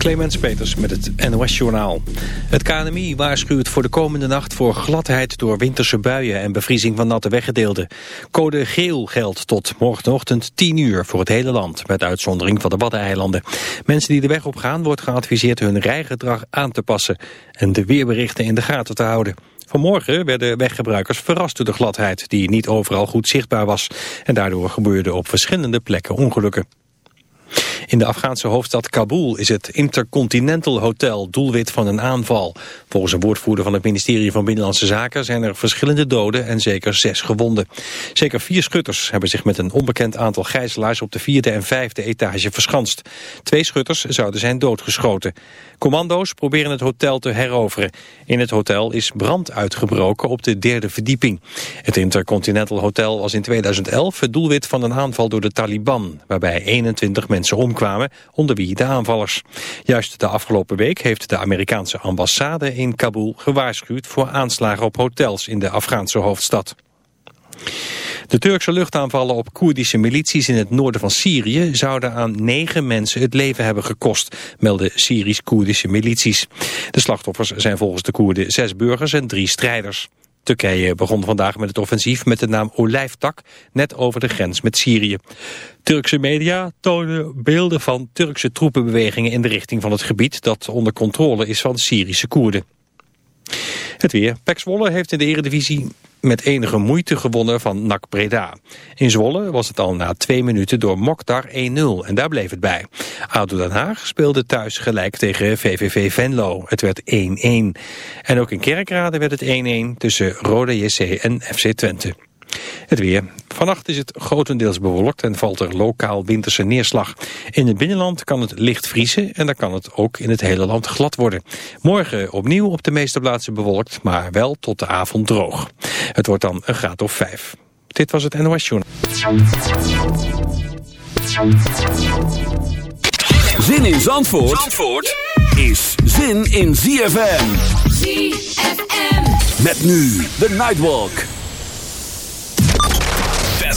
Clemens Peters met het NOS Journaal. Het KNMI waarschuwt voor de komende nacht voor gladheid door winterse buien en bevriezing van natte weggedeelden. Code geel geldt tot morgenochtend 10 uur voor het hele land, met uitzondering van de Waddeneilanden. Mensen die de weg op gaan wordt geadviseerd hun rijgedrag aan te passen en de weerberichten in de gaten te houden. Vanmorgen werden weggebruikers verrast door de gladheid die niet overal goed zichtbaar was. En daardoor gebeurden op verschillende plekken ongelukken. In de Afghaanse hoofdstad Kabul is het Intercontinental Hotel doelwit van een aanval. Volgens een woordvoerder van het ministerie van Binnenlandse Zaken zijn er verschillende doden en zeker zes gewonden. Zeker vier schutters hebben zich met een onbekend aantal gijzelaars op de vierde en vijfde etage verschanst. Twee schutters zouden zijn doodgeschoten. Commando's proberen het hotel te heroveren. In het hotel is brand uitgebroken op de derde verdieping. Het Intercontinental Hotel was in 2011 het doelwit van een aanval door de Taliban, waarbij 21 mensen omkwamen, onder wie de aanvallers. Juist de afgelopen week heeft de Amerikaanse ambassade in Kabul gewaarschuwd voor aanslagen op hotels in de Afghaanse hoofdstad. De Turkse luchtaanvallen op Koerdische milities in het noorden van Syrië zouden aan negen mensen het leven hebben gekost, melden Syrisch-Koerdische milities. De slachtoffers zijn volgens de Koerden zes burgers en drie strijders. Turkije begon vandaag met het offensief met de naam Olijftak, net over de grens met Syrië. Turkse media tonen beelden van Turkse troepenbewegingen in de richting van het gebied dat onder controle is van Syrische Koerden. Het weer. Pek Zwolle heeft in de eredivisie met enige moeite gewonnen van NAC Breda. In Zwolle was het al na twee minuten door Mokhtar 1-0 en daar bleef het bij. ADO Den Haag speelde thuis gelijk tegen VVV Venlo. Het werd 1-1. En ook in Kerkrade werd het 1-1 tussen Rode JC en FC Twente. Het weer. Vannacht is het grotendeels bewolkt en valt er lokaal winterse neerslag. In het binnenland kan het licht vriezen en dan kan het ook in het hele land glad worden. Morgen opnieuw op de meeste plaatsen bewolkt, maar wel tot de avond droog. Het wordt dan een graad of vijf. Dit was het NOS Journal. Zin in Zandvoort, Zandvoort is zin in ZFM. ZFM. Met nu de Nightwalk.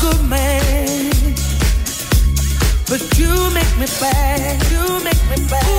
Good man. But you make me bad. You make me bad.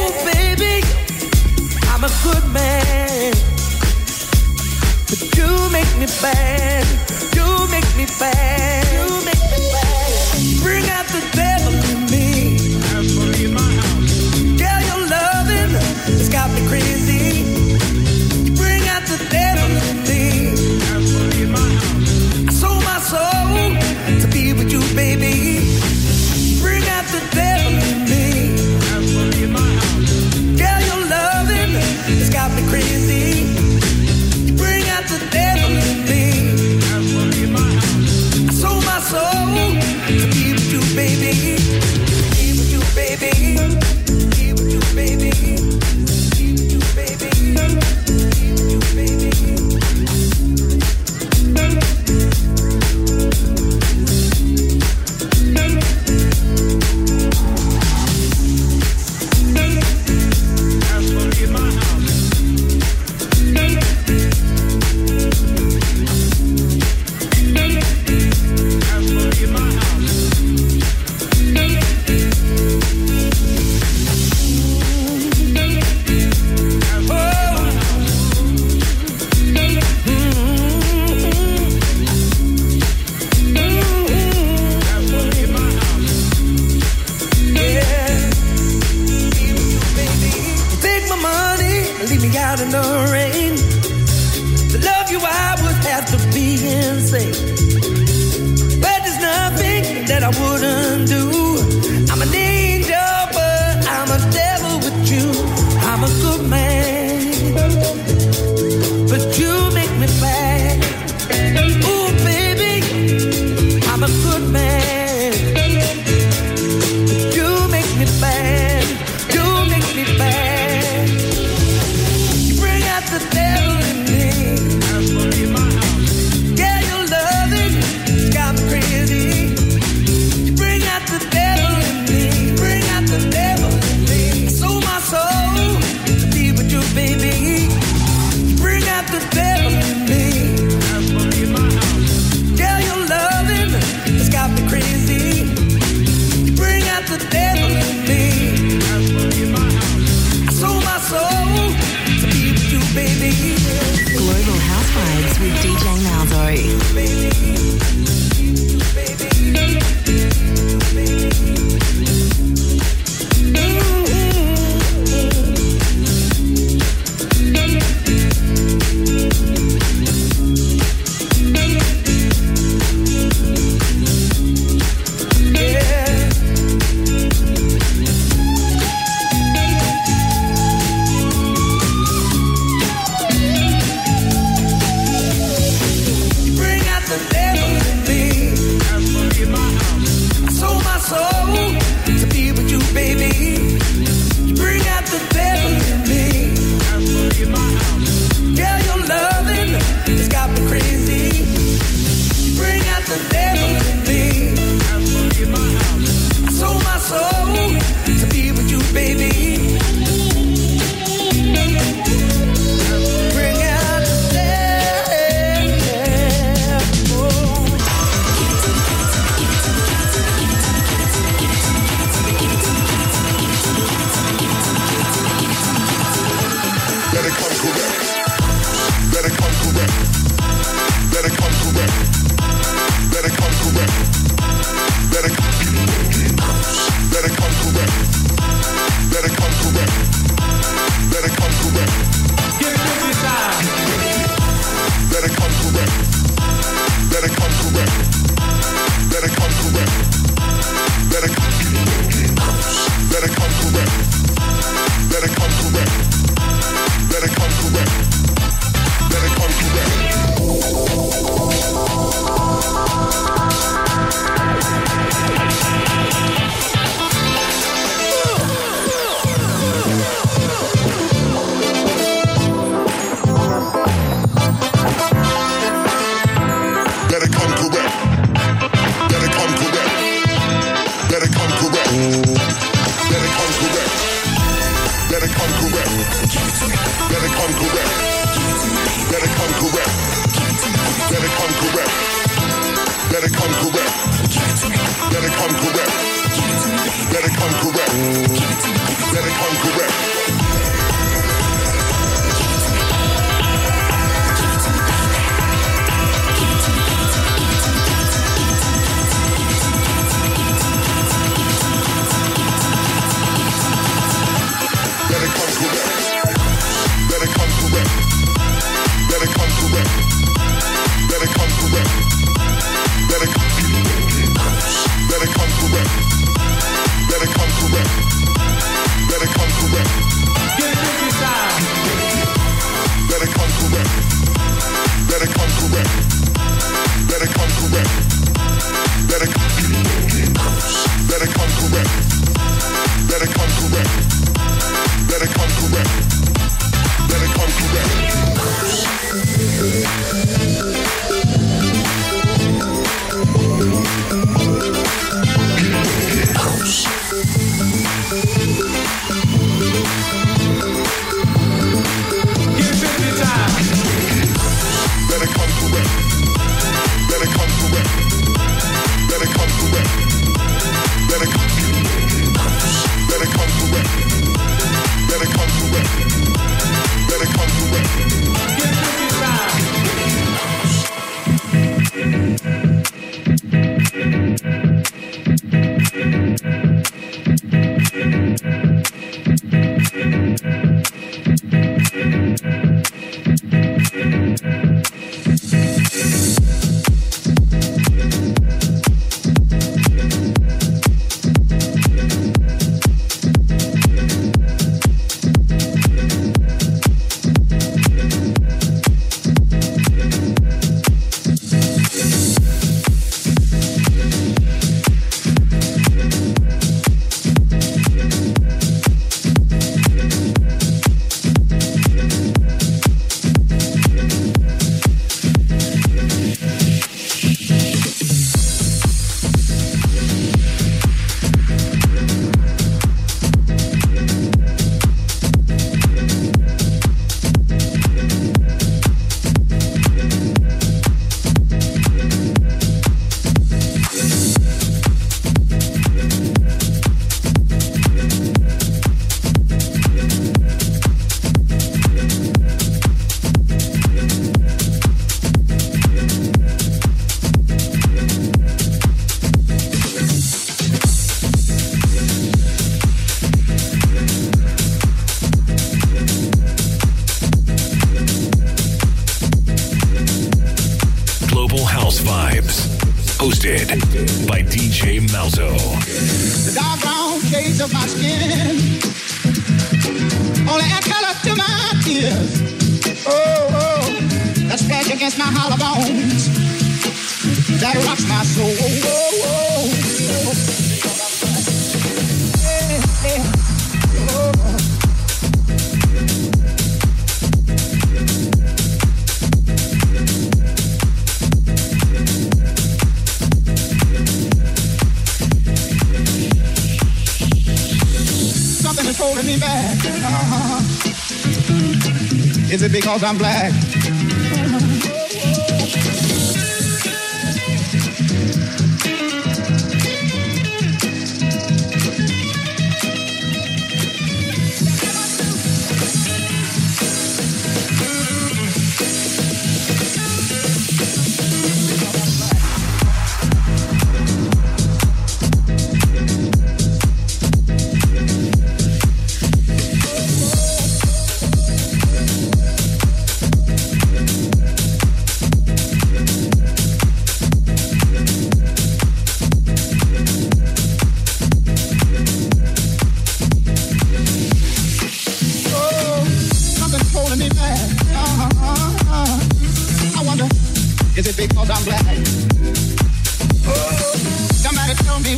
Because I'm black?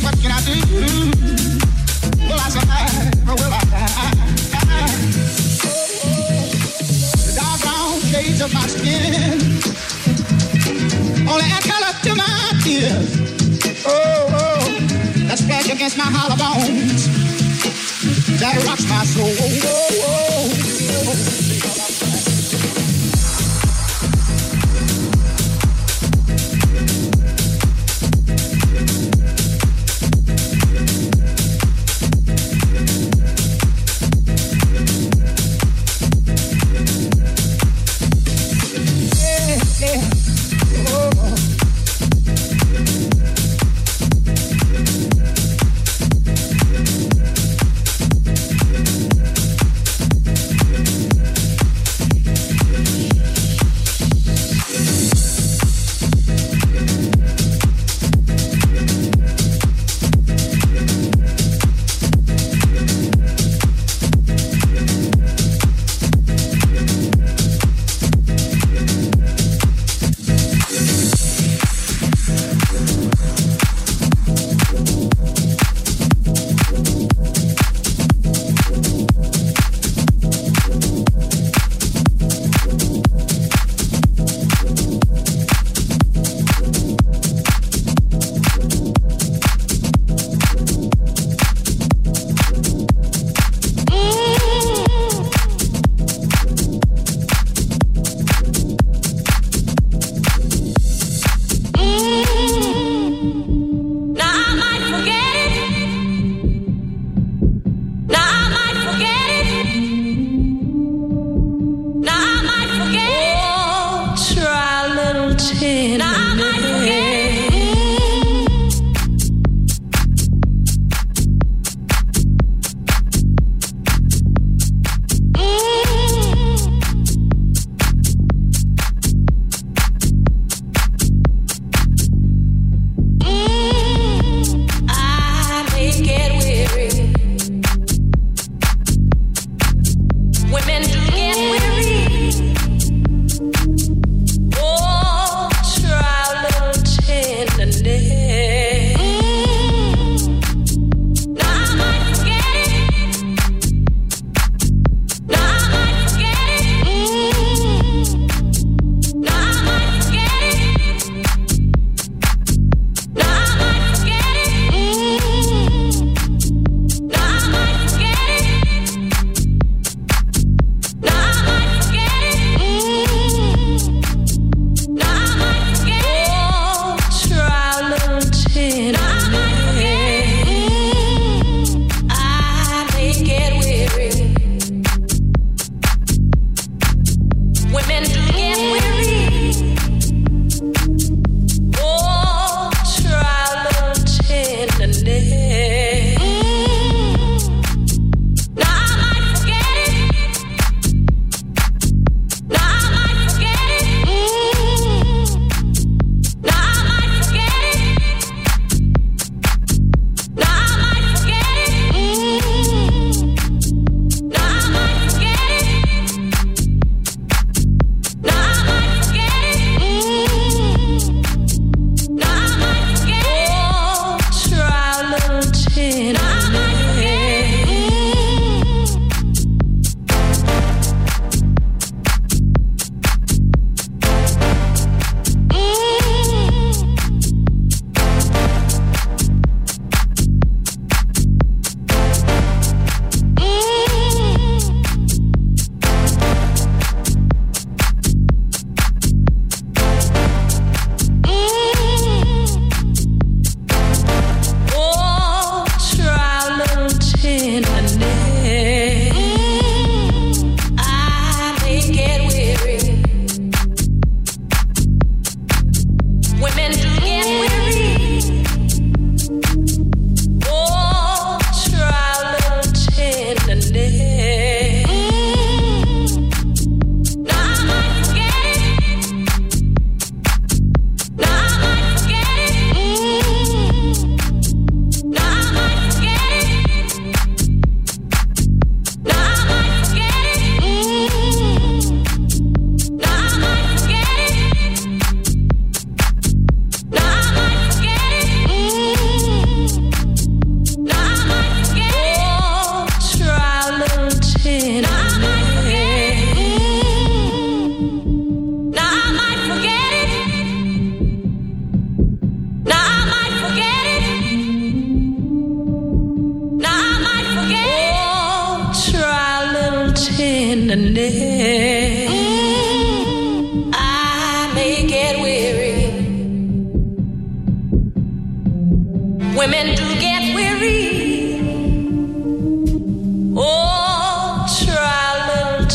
What can I do? Mm. Will I survive or will I die? The dark brown shades of my skin only add color to my tears. Oh, oh, that against my hollow bones that rocks my soul. Oh, oh, oh.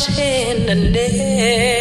Tenderness.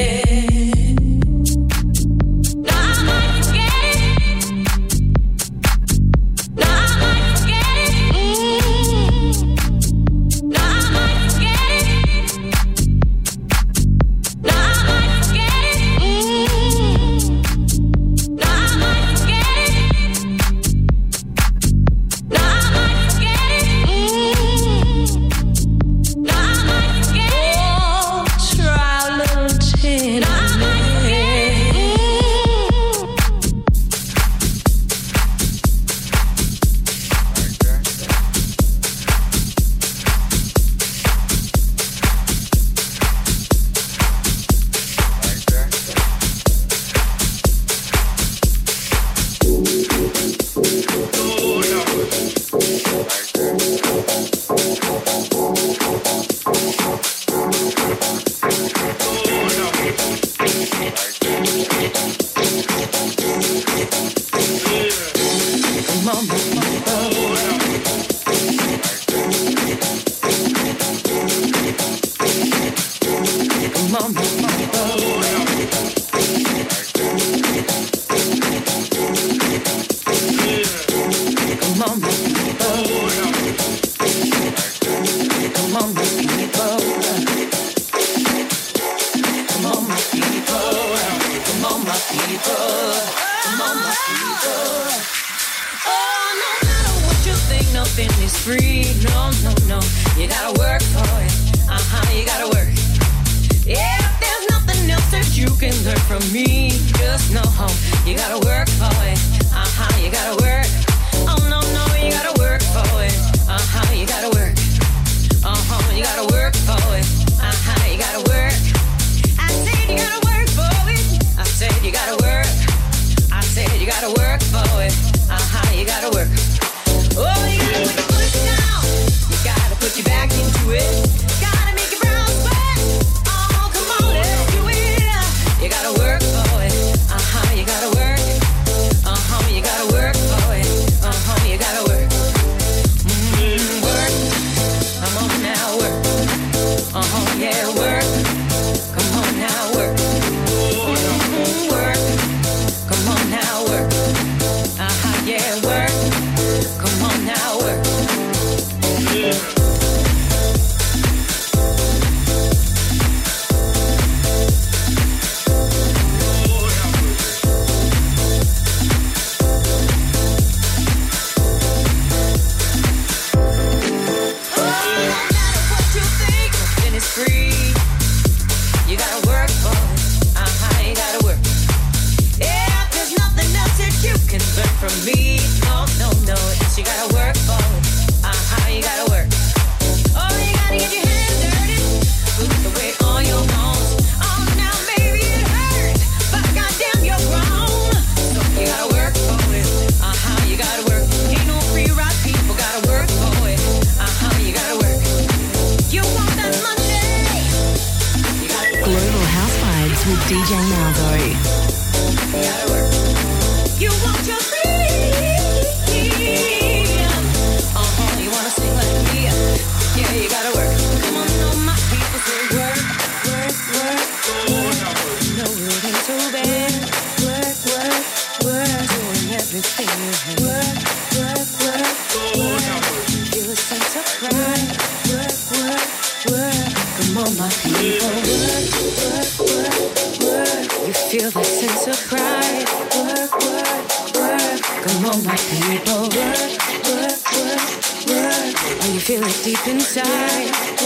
Feel it deep inside.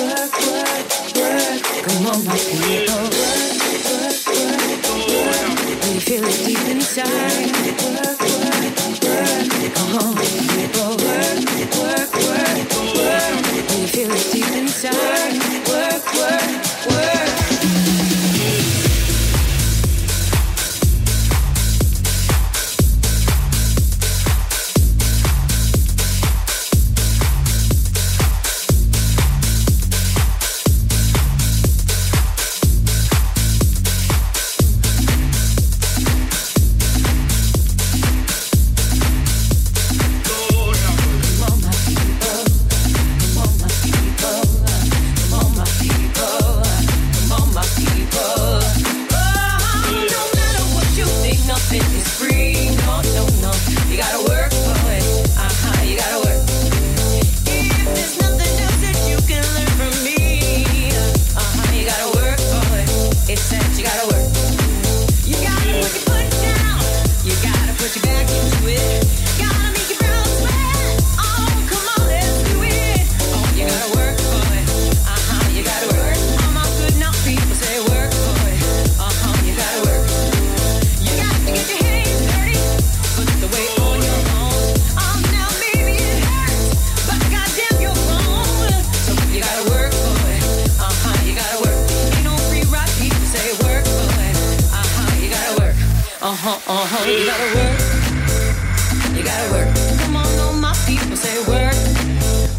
Uh-huh. You gotta work. You gotta work. Come on, all my people say work.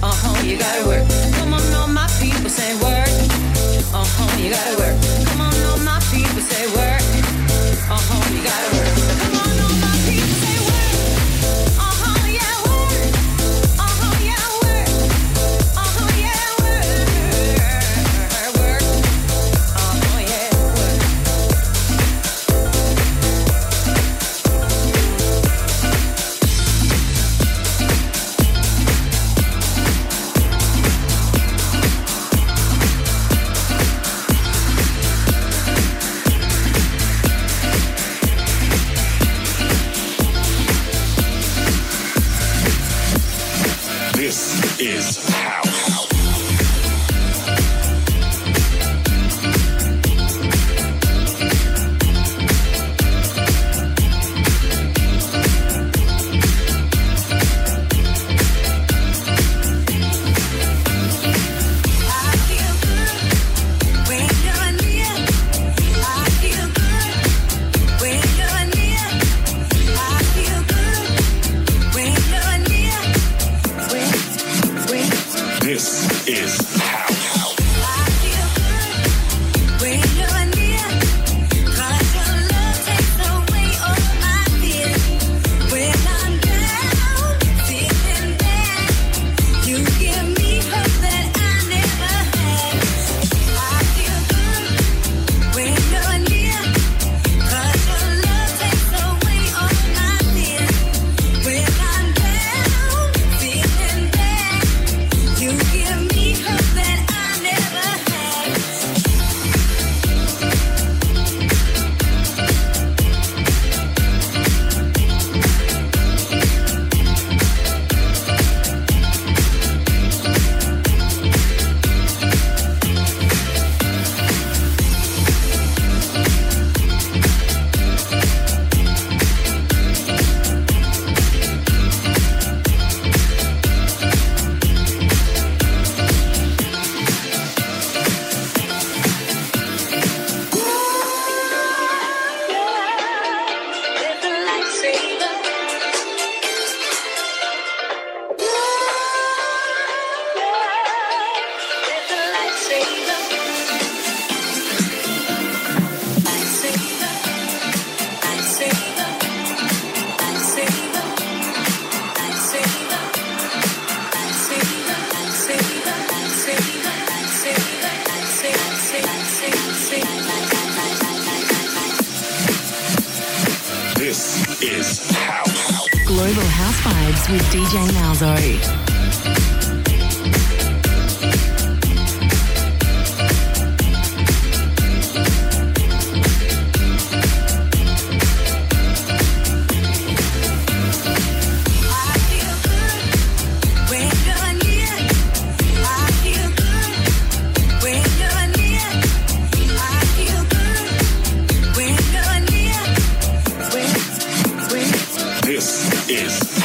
Uh-huh, you gotta work. Come on, all my people say work. Uh-huh, you gotta work. Yes.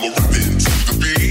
I'm a rippin' to the beat.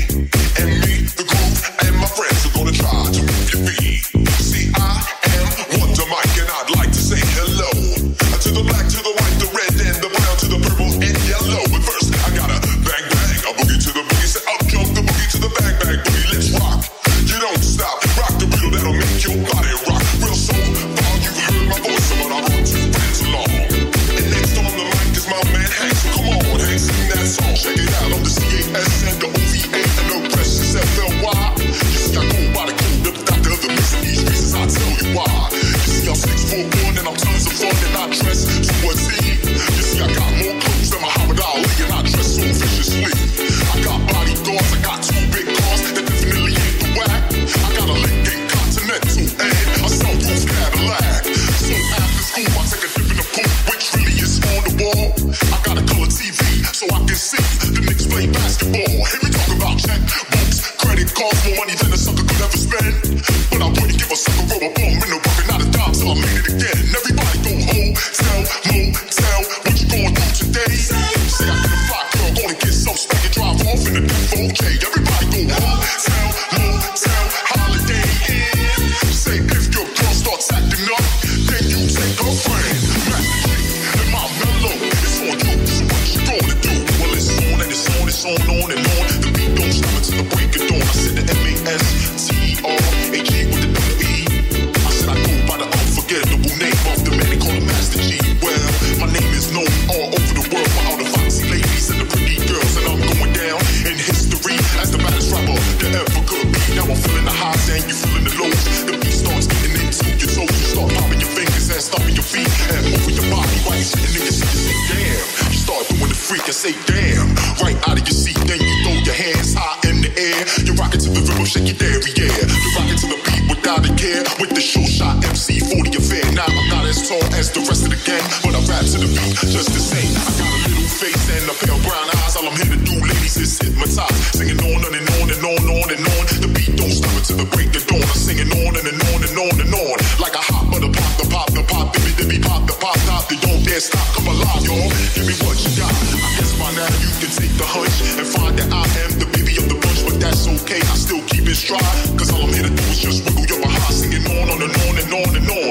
stomping your feet and moving your body while you sitting in your seat. Say, damn, you start doing the freak and say, damn, right out of your seat. Then you throw your hands high in the air. You're rocking to the rhythm, shake your dairy, yeah. You're rocking to the beat without a care. With the show shot MC 40 affair. Now I'm not as tall as the rest of the gang, but I rap to the beat just the same. I got a little face and a pale brown eyes. All I'm hitting can't stop, come alive, y'all. Give me what you got. I guess by now you can take the hunch and find that I am the baby of the bunch, but that's okay. I still keep it stride, cause all I'm here to do is just wiggle your behind, singing on and on and on and on.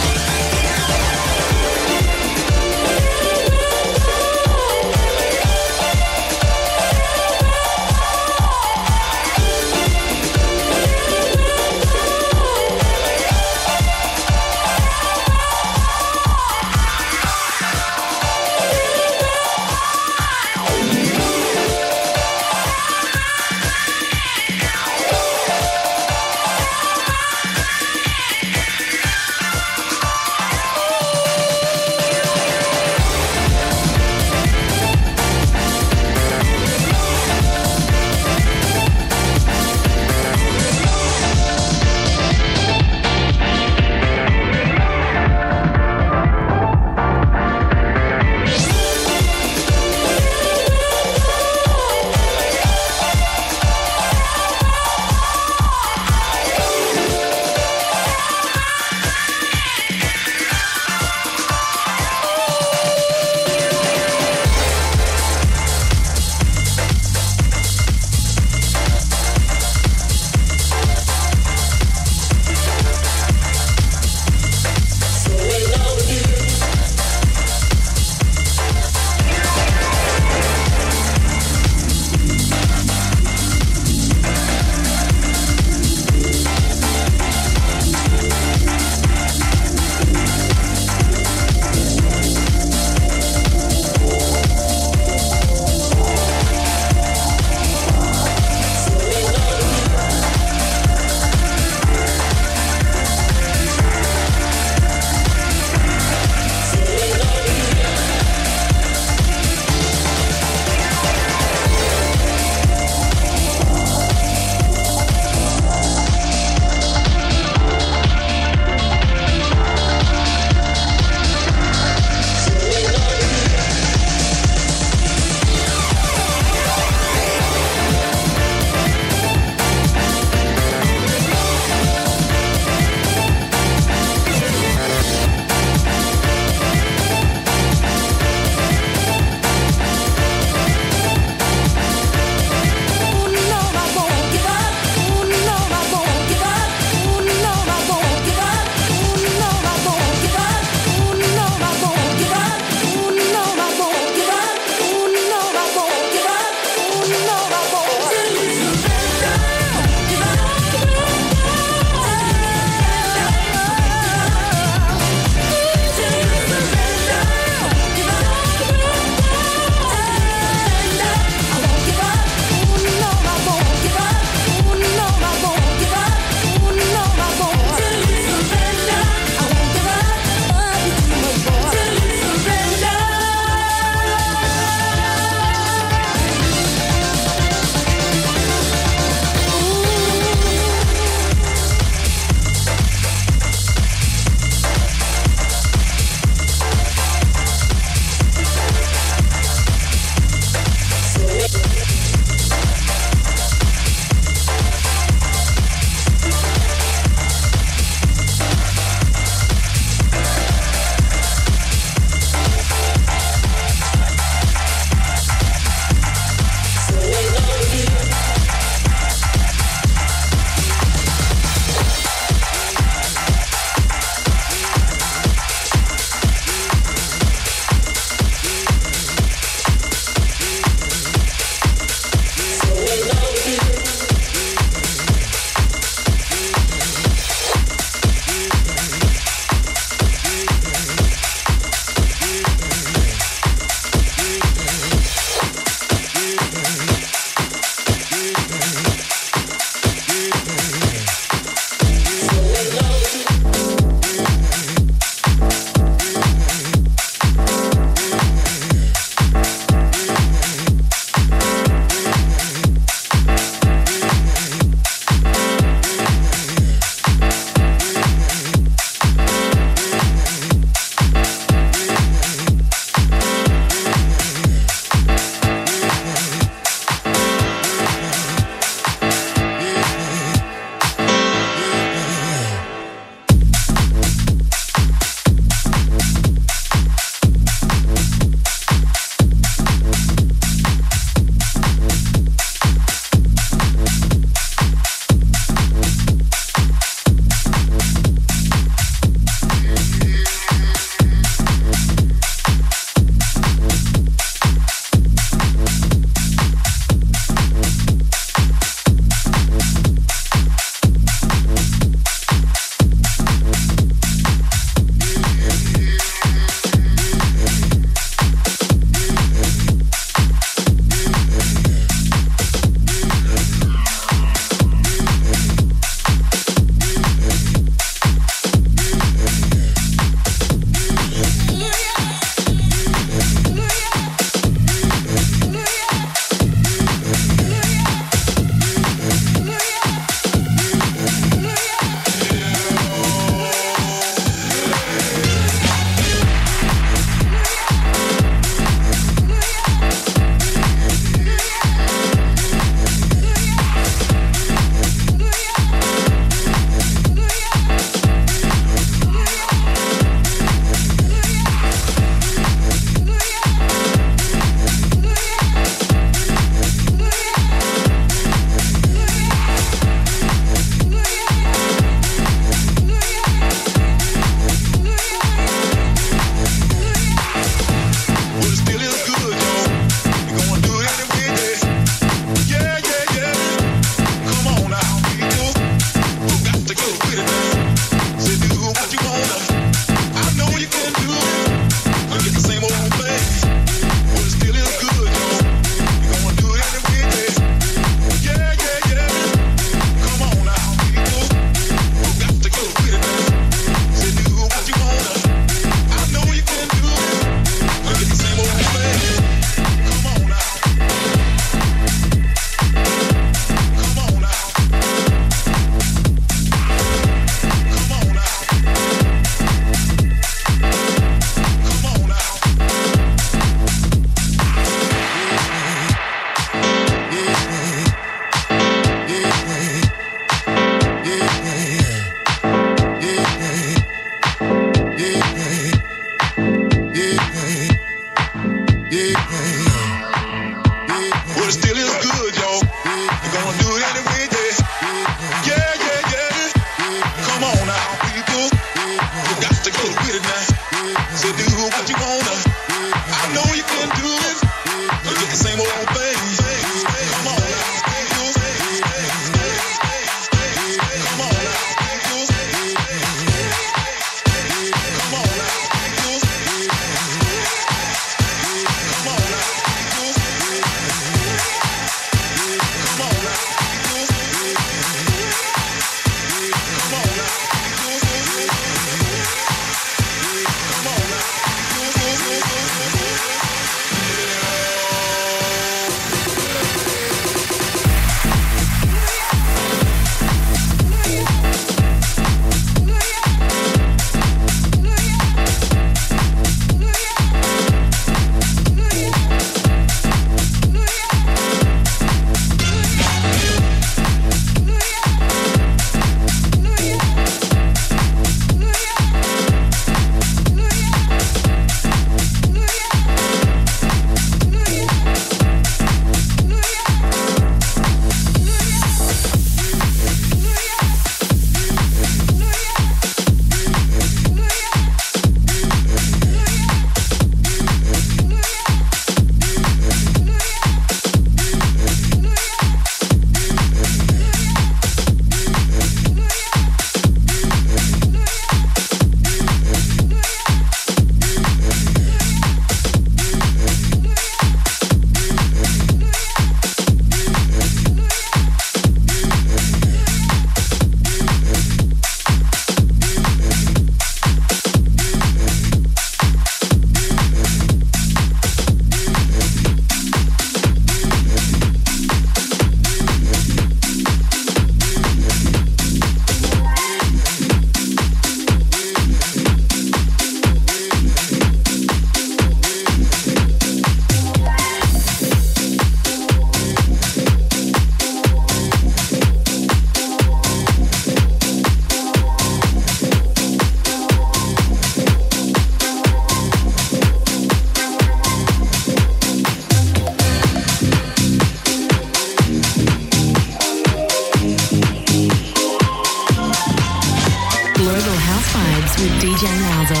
DJ Malzo.